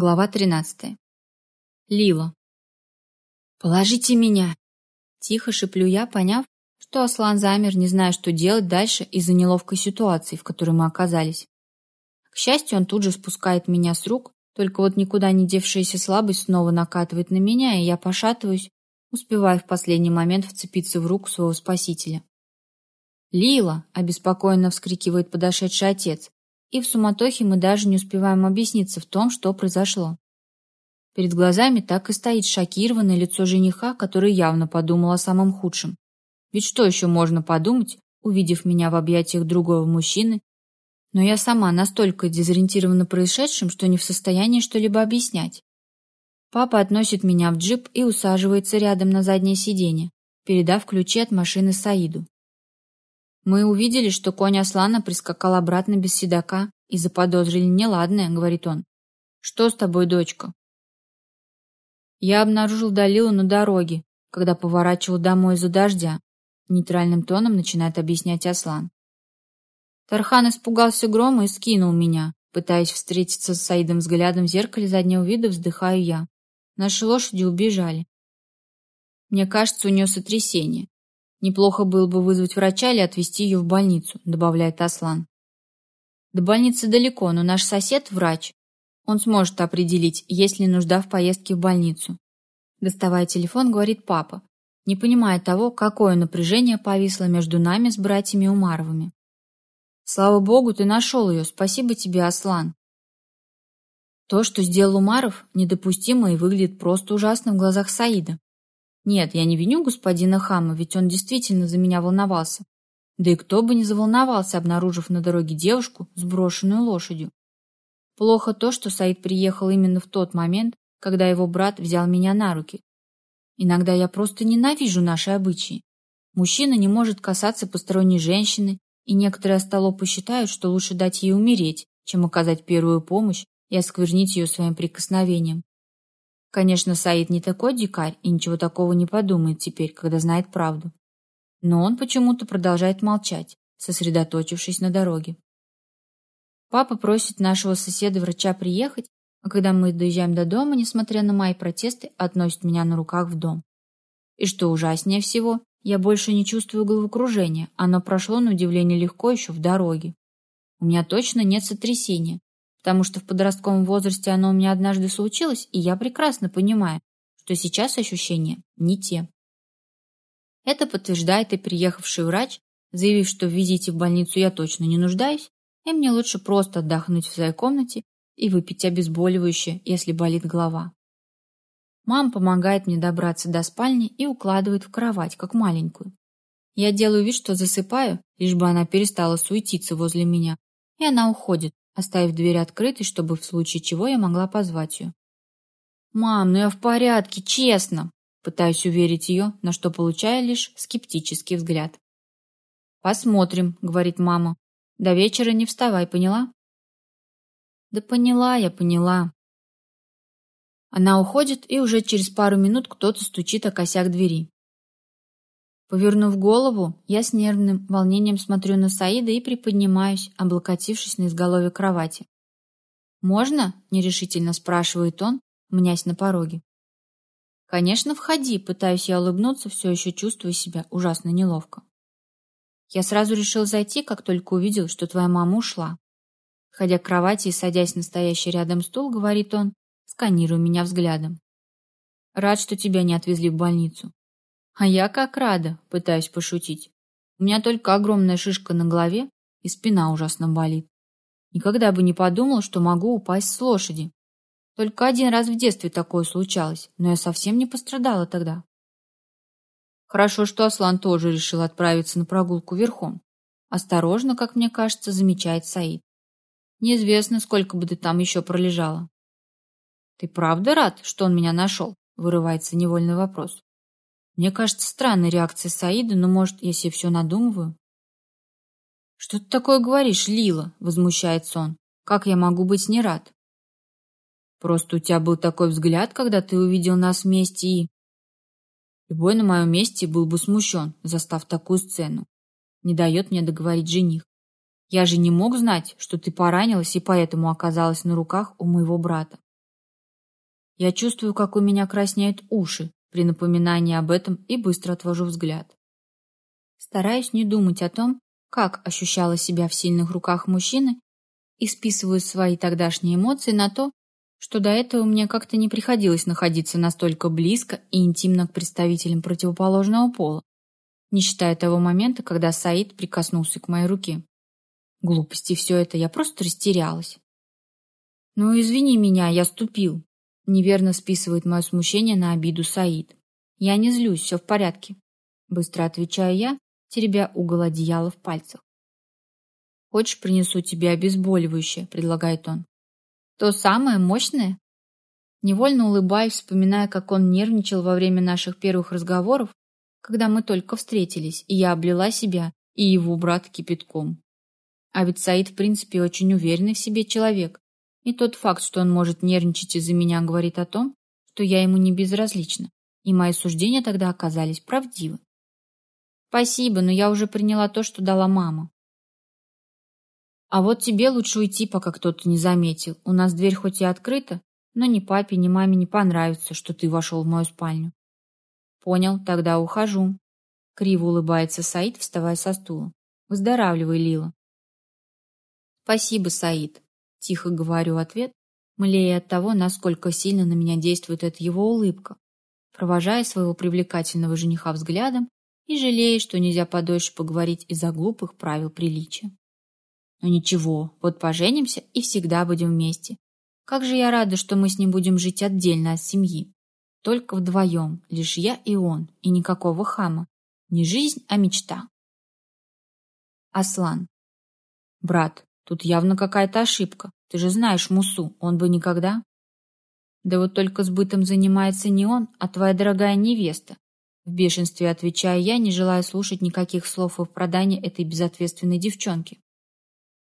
Глава 13. Лила. «Положите меня!» Тихо шеплю я, поняв, что Аслан замер, не зная, что делать дальше из-за неловкой ситуации, в которой мы оказались. К счастью, он тут же спускает меня с рук, только вот никуда не девшаяся слабость снова накатывает на меня, и я пошатываюсь, успевая в последний момент вцепиться в руку своего спасителя. «Лила!» — обеспокоенно вскрикивает подошедший отец, и в суматохе мы даже не успеваем объясниться в том, что произошло. Перед глазами так и стоит шокированное лицо жениха, который явно подумал о самом худшем. Ведь что еще можно подумать, увидев меня в объятиях другого мужчины? Но я сама настолько дезориентирована происшедшим, что не в состоянии что-либо объяснять. Папа относит меня в джип и усаживается рядом на заднее сиденье, передав ключи от машины Саиду. Мы увидели, что конь Аслана прискакал обратно без седока и заподозрили неладное, говорит он. Что с тобой, дочка? Я обнаружил Далилу на дороге, когда поворачивал домой из-за дождя. Нейтральным тоном начинает объяснять Аслан. Тархан испугался грома и скинул меня. Пытаясь встретиться с Саидом взглядом в зеркале заднего вида, вздыхаю я. Наши лошади убежали. Мне кажется, у нее сотрясение. Неплохо было бы вызвать врача или отвезти ее в больницу, добавляет Аслан. До больницы далеко, но наш сосед врач. Он сможет определить, есть ли нужда в поездке в больницу. Доставая телефон, говорит папа, не понимая того, какое напряжение повисло между нами с братьями Умаровыми. Слава богу, ты нашел ее. Спасибо тебе, Аслан. То, что сделал Умаров, недопустимо и выглядит просто ужасно в глазах Саида. Нет, я не виню господина Хама, ведь он действительно за меня волновался. Да и кто бы не заволновался, обнаружив на дороге девушку, сброшенную лошадью. Плохо то, что Саид приехал именно в тот момент, когда его брат взял меня на руки. Иногда я просто ненавижу наши обычаи. Мужчина не может касаться посторонней женщины, и некоторые остолопы считают, что лучше дать ей умереть, чем оказать первую помощь и осквернить ее своим прикосновением. Конечно, Саид не такой дикарь и ничего такого не подумает теперь, когда знает правду. Но он почему-то продолжает молчать, сосредоточившись на дороге. Папа просит нашего соседа-врача приехать, а когда мы доезжаем до дома, несмотря на мои протесты, относит меня на руках в дом. И что ужаснее всего, я больше не чувствую головокружения, оно прошло на удивление легко еще в дороге. У меня точно нет сотрясения, потому что в подростковом возрасте оно у меня однажды случилось, и я прекрасно понимаю, что сейчас ощущения не те. Это подтверждает и приехавший врач, заявив, что в визите в больницу я точно не нуждаюсь, и мне лучше просто отдохнуть в своей комнате и выпить обезболивающее, если болит голова. Мама помогает мне добраться до спальни и укладывает в кровать, как маленькую. Я делаю вид, что засыпаю, лишь бы она перестала суетиться возле меня, и она уходит, оставив дверь открытой, чтобы в случае чего я могла позвать ее. «Мам, ну я в порядке, честно!» Пытаюсь уверить ее, на что получаю лишь скептический взгляд. «Посмотрим», — говорит мама. «До вечера не вставай, поняла?» «Да поняла я, поняла». Она уходит, и уже через пару минут кто-то стучит о косяк двери. Повернув голову, я с нервным волнением смотрю на Саида и приподнимаюсь, облокотившись на изголовье кровати. «Можно?» — нерешительно спрашивает он, мнясь на пороге. «Конечно, входи», — пытаюсь я улыбнуться, все еще чувствую себя ужасно неловко. Я сразу решил зайти, как только увидел, что твоя мама ушла. Ходя к кровати и садясь на стоящий рядом стул, говорит он, сканируя меня взглядом. «Рад, что тебя не отвезли в больницу. А я как рада, пытаюсь пошутить. У меня только огромная шишка на голове и спина ужасно болит. Никогда бы не подумал, что могу упасть с лошади. Только один раз в детстве такое случалось, но я совсем не пострадала тогда. Хорошо, что Аслан тоже решил отправиться на прогулку верхом. Осторожно, как мне кажется, замечает Саид. Неизвестно, сколько бы ты там еще пролежала. Ты правда рад, что он меня нашел? Вырывается невольный вопрос. Мне кажется странной реакция Саида, но, может, я себе все надумываю? «Что ты такое говоришь, Лила?» — возмущается он. «Как я могу быть не рад?» «Просто у тебя был такой взгляд, когда ты увидел нас вместе и...» Любой на моем месте был бы смущен, застав такую сцену. Не дает мне договорить жених. Я же не мог знать, что ты поранилась и поэтому оказалась на руках у моего брата. Я чувствую, как у меня краснеют уши при напоминании об этом и быстро отвожу взгляд. Стараюсь не думать о том, как ощущала себя в сильных руках мужчины и списываю свои тогдашние эмоции на то, что до этого мне как-то не приходилось находиться настолько близко и интимно к представителям противоположного пола, не считая того момента, когда Саид прикоснулся к моей руке. Глупости все это, я просто растерялась. «Ну, извини меня, я ступил», — неверно списывает мое смущение на обиду Саид. «Я не злюсь, все в порядке», — быстро отвечаю я, теребя угол одеяла в пальцах. «Хочешь, принесу тебе обезболивающее?» — предлагает он. То самое мощное? Невольно улыбаюсь, вспоминая, как он нервничал во время наших первых разговоров, когда мы только встретились, и я облила себя и его брата кипятком. А ведь Саид, в принципе, очень уверенный в себе человек, и тот факт, что он может нервничать из-за меня, говорит о том, что я ему не безразлична, и мои суждения тогда оказались правдивы. Спасибо, но я уже приняла то, что дала мама. А вот тебе лучше уйти, пока кто-то не заметил. У нас дверь хоть и открыта, но ни папе, ни маме не понравится, что ты вошел в мою спальню. Понял, тогда ухожу. Криво улыбается Саид, вставая со стула. Выздоравливай, Лила. Спасибо, Саид. Тихо говорю ответ, млея от того, насколько сильно на меня действует эта его улыбка, провожая своего привлекательного жениха взглядом и жалея, что нельзя подольше поговорить из-за глупых правил приличия. Но ничего, вот поженимся и всегда будем вместе. Как же я рада, что мы с ним будем жить отдельно от семьи. Только вдвоем, лишь я и он, и никакого хама. Не жизнь, а мечта. Аслан. Брат, тут явно какая-то ошибка. Ты же знаешь Мусу, он бы никогда... Да вот только сбытом занимается не он, а твоя дорогая невеста. В бешенстве отвечаю я, не желая слушать никаких слов о продании этой безответственной девчонки.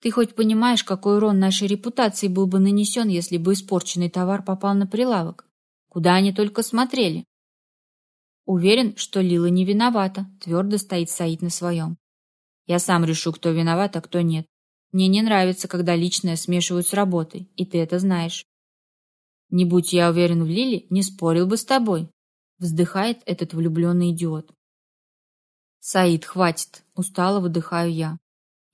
Ты хоть понимаешь, какой урон нашей репутации был бы нанесен, если бы испорченный товар попал на прилавок? Куда они только смотрели? Уверен, что Лила не виновата, твердо стоит Саид на своем. Я сам решу, кто виноват, а кто нет. Мне не нравится, когда личное смешивают с работой, и ты это знаешь. Не будь я уверен в Лиле, не спорил бы с тобой, вздыхает этот влюбленный идиот. Саид, хватит, устало выдыхаю я.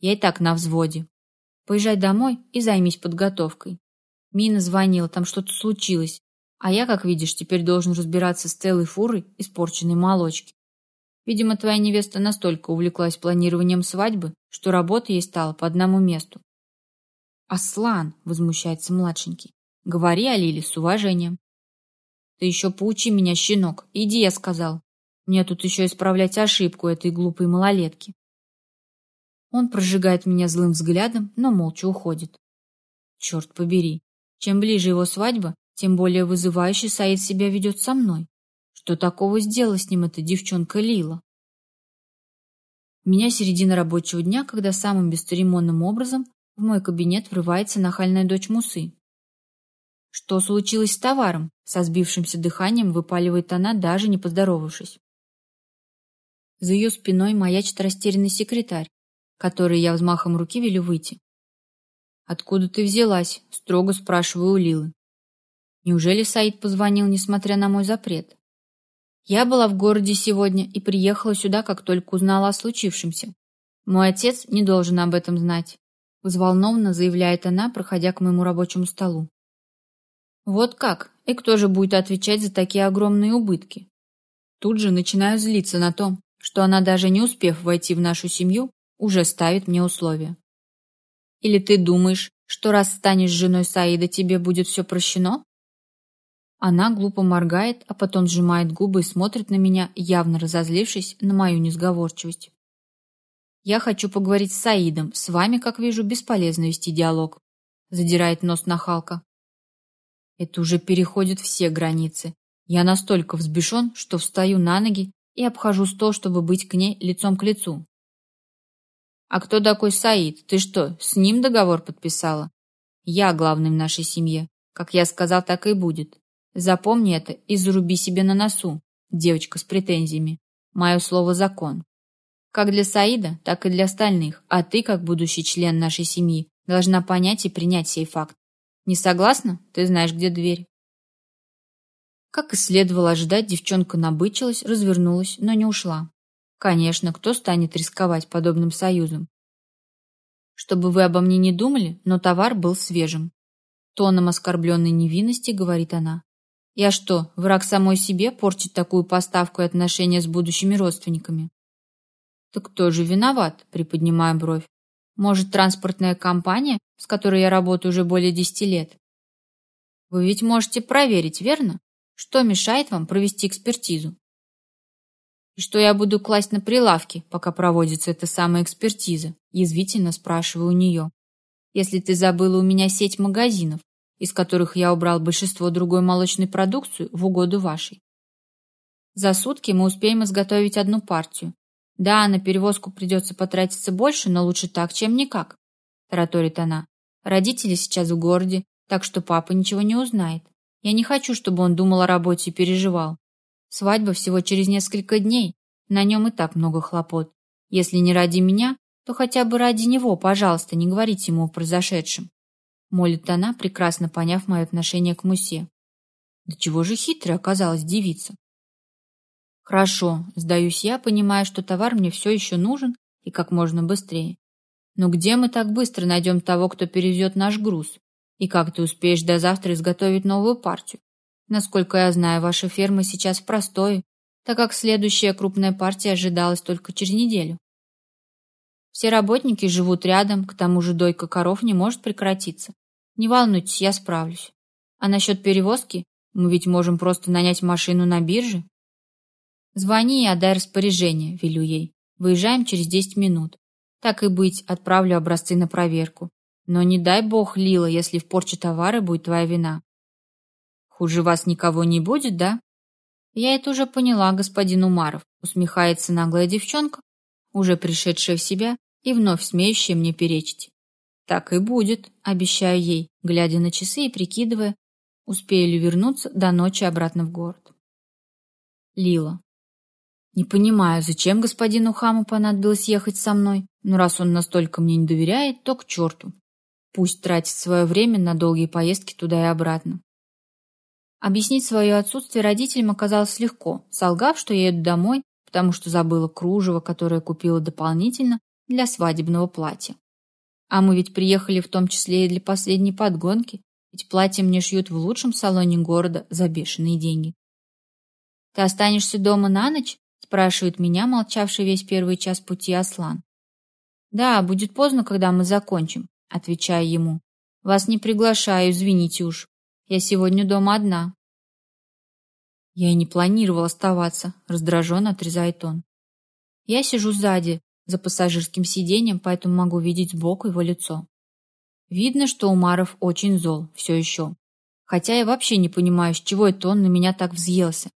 Я и так на взводе. Поезжай домой и займись подготовкой. Мина звонила, там что-то случилось. А я, как видишь, теперь должен разбираться с целой фурой испорченной молочки. Видимо, твоя невеста настолько увлеклась планированием свадьбы, что работа ей стала по одному месту. «Аслан!» — возмущается младшенький. «Говори о Лиле с уважением». «Ты еще поучи меня, щенок. Иди, я сказал. Мне тут еще исправлять ошибку этой глупой малолетки». Он прожигает меня злым взглядом, но молча уходит. Черт побери, чем ближе его свадьба, тем более вызывающе Саид себя ведет со мной. Что такого сделала с ним эта девчонка Лила? Меня середина рабочего дня, когда самым бесцеремонным образом в мой кабинет врывается нахальная дочь Мусы. Что случилось с товаром? Со сбившимся дыханием выпаливает она, даже не поздоровавшись. За ее спиной маячит растерянный секретарь, который я взмахом руки велю выйти. «Откуда ты взялась?» — строго спрашиваю у Лилы. Неужели Саид позвонил, несмотря на мой запрет? Я была в городе сегодня и приехала сюда, как только узнала о случившемся. Мой отец не должен об этом знать, взволнованно заявляет она, проходя к моему рабочему столу. Вот как? И кто же будет отвечать за такие огромные убытки? Тут же начинаю злиться на том, что она даже не успев войти в нашу семью, уже ставит мне условия. Или ты думаешь, что раз станешь женой Саида, тебе будет все прощено? Она глупо моргает, а потом сжимает губы и смотрит на меня, явно разозлившись на мою несговорчивость. Я хочу поговорить с Саидом. С вами, как вижу, бесполезно вести диалог. Задирает нос нахалка. Это уже переходит все границы. Я настолько взбешен, что встаю на ноги и обхожу стол, чтобы быть к ней лицом к лицу. А кто такой Саид? Ты что, с ним договор подписала? Я главный в нашей семье. Как я сказал, так и будет. Запомни это и заруби себе на носу, девочка с претензиями. Мое слово закон. Как для Саида, так и для остальных. А ты, как будущий член нашей семьи, должна понять и принять сей факт. Не согласна? Ты знаешь, где дверь. Как и следовало ожидать, девчонка набычилась, развернулась, но не ушла. Конечно, кто станет рисковать подобным союзом? Чтобы вы обо мне не думали, но товар был свежим. Тоном оскорбленной невинности говорит она. Я что, враг самой себе портить такую поставку и отношения с будущими родственниками? Так кто же виноват, приподнимая бровь? Может, транспортная компания, с которой я работаю уже более десяти лет? Вы ведь можете проверить, верно? Что мешает вам провести экспертизу? И что я буду класть на прилавки, пока проводится эта самая экспертиза? Язвительно спрашиваю у нее. Если ты забыла у меня сеть магазинов, из которых я убрал большинство другой молочной продукции в угоду вашей. За сутки мы успеем изготовить одну партию. Да, на перевозку придется потратиться больше, но лучше так, чем никак, тараторит она. Родители сейчас в городе, так что папа ничего не узнает. Я не хочу, чтобы он думал о работе и переживал. Свадьба всего через несколько дней. На нем и так много хлопот. Если не ради меня, то хотя бы ради него, пожалуйста, не говорите ему о произошедшем. Молит она, прекрасно поняв мое отношение к Мусе. Да чего же хитрой оказалась девица. Хорошо, сдаюсь я, понимая, что товар мне все еще нужен и как можно быстрее. Но где мы так быстро найдем того, кто перевезет наш груз? И как ты успеешь до завтра изготовить новую партию? Насколько я знаю, ваша ферма сейчас в простое, так как следующая крупная партия ожидалась только через неделю. Все работники живут рядом, к тому же дойка коров не может прекратиться. Не волнуйтесь, я справлюсь. А насчет перевозки? Мы ведь можем просто нанять машину на бирже. Звони и отдай распоряжение, велю ей. Выезжаем через 10 минут. Так и быть, отправлю образцы на проверку. Но не дай бог, Лила, если в порче товара будет твоя вина. Хуже вас никого не будет, да? Я это уже поняла, господин Умаров, усмехается наглая девчонка, уже пришедшая в себя и вновь смеющая мне перечить. Так и будет, обещаю ей, глядя на часы и прикидывая, успею ли вернуться до ночи обратно в город. Лила. Не понимаю, зачем господину Хаму понадобилось ехать со мной, но раз он настолько мне не доверяет, то к черту. Пусть тратит свое время на долгие поездки туда и обратно. Объяснить свое отсутствие родителям оказалось легко, солгав, что я еду домой, потому что забыла кружево, которое купила дополнительно для свадебного платья. А мы ведь приехали в том числе и для последней подгонки, ведь платье мне шьют в лучшем салоне города за бешеные деньги. «Ты останешься дома на ночь?» спрашивает меня, молчавший весь первый час пути Аслан. «Да, будет поздно, когда мы закончим», отвечаю ему. «Вас не приглашаю, извините уж. Я сегодня дома одна». Я и не планировал оставаться, раздраженно отрезает он. Я сижу сзади, за пассажирским сиденьем, поэтому могу видеть сбоку его лицо. Видно, что Умаров очень зол все еще. Хотя я вообще не понимаю, с чего это он на меня так взъелся.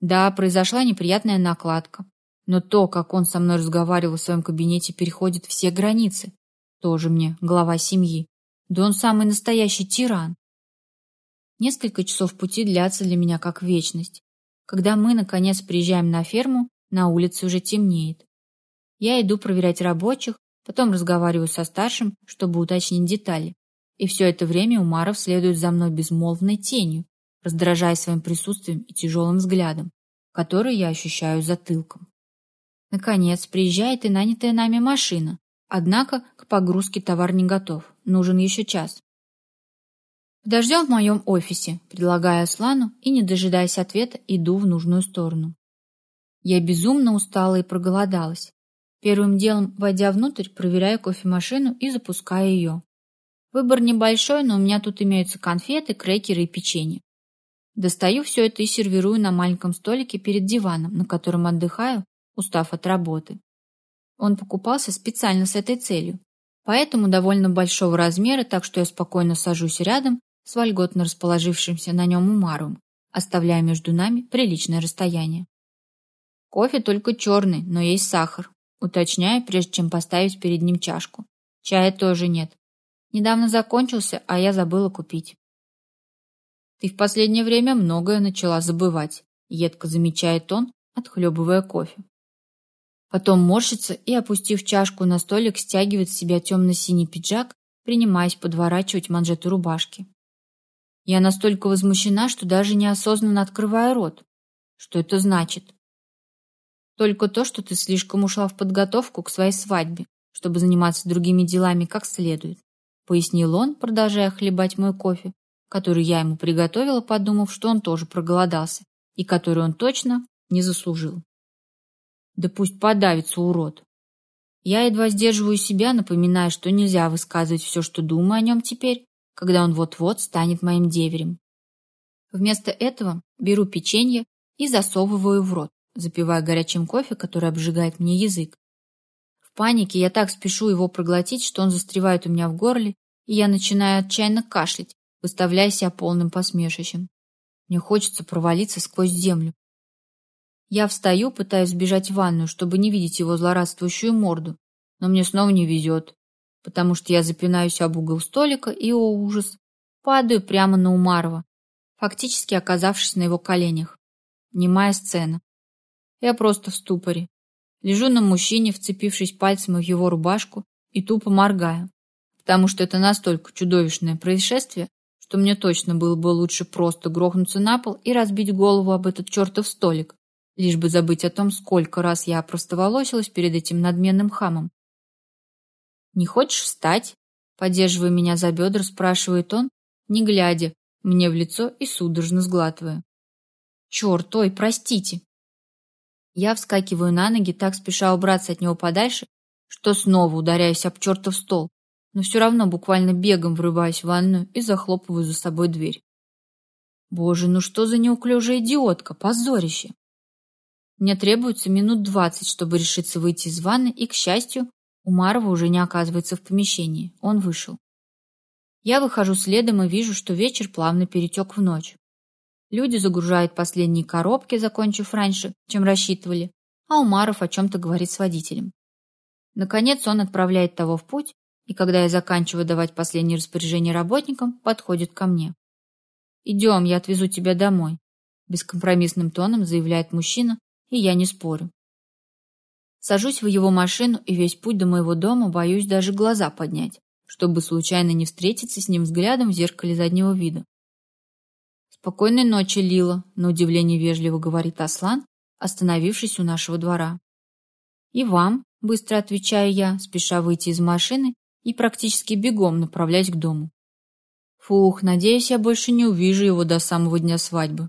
Да, произошла неприятная накладка. Но то, как он со мной разговаривал в своем кабинете, переходит все границы. Тоже мне глава семьи. Да он самый настоящий тиран. Несколько часов пути длятся для меня как вечность. Когда мы, наконец, приезжаем на ферму, на улице уже темнеет. Я иду проверять рабочих, потом разговариваю со старшим, чтобы уточнить детали. И все это время Умаров следует за мной безмолвной тенью, раздражая своим присутствием и тяжелым взглядом, который я ощущаю затылком. Наконец, приезжает и нанятая нами машина. Однако к погрузке товар не готов. Нужен еще час. Подождем в моем офисе, предлагаю Аслану и, не дожидаясь ответа, иду в нужную сторону. Я безумно устала и проголодалась. Первым делом, войдя внутрь, проверяю кофемашину и запускаю ее. Выбор небольшой, но у меня тут имеются конфеты, крекеры и печенье. Достаю все это и сервирую на маленьком столике перед диваном, на котором отдыхаю, устав от работы. Он покупался специально с этой целью, поэтому довольно большого размера, так что я спокойно сажусь рядом с вольготно расположившимся на нем Умаром, оставляя между нами приличное расстояние. Кофе только черный, но есть сахар, Уточняю, прежде чем поставить перед ним чашку. Чая тоже нет. Недавно закончился, а я забыла купить. Ты в последнее время многое начала забывать, едко замечает он, отхлебывая кофе. Потом морщится и, опустив чашку на столик, стягивает с себя темно-синий пиджак, принимаясь подворачивать манжету рубашки. Я настолько возмущена, что даже неосознанно открываю рот. Что это значит? Только то, что ты слишком ушла в подготовку к своей свадьбе, чтобы заниматься другими делами как следует, пояснил он, продолжая хлебать мой кофе, который я ему приготовила, подумав, что он тоже проголодался, и который он точно не заслужил. Да пусть подавится, урод. Я едва сдерживаю себя, напоминая, что нельзя высказывать все, что думаю о нем теперь, когда он вот-вот станет моим деверем. Вместо этого беру печенье и засовываю в рот, запивая горячим кофе, который обжигает мне язык. В панике я так спешу его проглотить, что он застревает у меня в горле, и я начинаю отчаянно кашлять, выставляя себя полным посмешищем. Мне хочется провалиться сквозь землю. Я встаю, пытаясь сбежать в ванную, чтобы не видеть его злорадствующую морду, но мне снова не везет, потому что я запинаюсь об угол столика и, о ужас, падаю прямо на Умарова, фактически оказавшись на его коленях. Немая сцена. Я просто в ступоре. Лежу на мужчине, вцепившись пальцем в его рубашку, и тупо моргаю, потому что это настолько чудовищное происшествие, что мне точно было бы лучше просто грохнуться на пол и разбить голову об этот чертов столик, лишь бы забыть о том, сколько раз я опростоволосилась перед этим надменным хамом. «Не хочешь встать?» Поддерживая меня за бедра, спрашивает он, не глядя мне в лицо и судорожно сглатывая. «Черт, ой, простите!» Я вскакиваю на ноги, так спеша убраться от него подальше, что снова ударяюсь об чертов стол, но все равно буквально бегом врываюсь в ванную и захлопываю за собой дверь. Боже, ну что за неуклюжая идиотка, позорище! Мне требуется минут двадцать, чтобы решиться выйти из ванны, и, к счастью, Умарова уже не оказывается в помещении. Он вышел. Я выхожу следом и вижу, что вечер плавно перетек в ночь. Люди загружают последние коробки, закончив раньше, чем рассчитывали, а Умаров о чем-то говорит с водителем. Наконец он отправляет того в путь, и когда я заканчиваю давать последние распоряжения работникам, подходит ко мне. «Идем, я отвезу тебя домой», – бескомпромиссным тоном заявляет мужчина, и я не спорю. Сажусь в его машину и весь путь до моего дома боюсь даже глаза поднять, чтобы случайно не встретиться с ним взглядом в зеркале заднего вида. «Спокойной ночи, Лила», — на удивление вежливо говорит Аслан, остановившись у нашего двора. «И вам», — быстро отвечаю я, спеша выйти из машины и практически бегом направляюсь к дому. Фух, надеюсь, я больше не увижу его до самого дня свадьбы.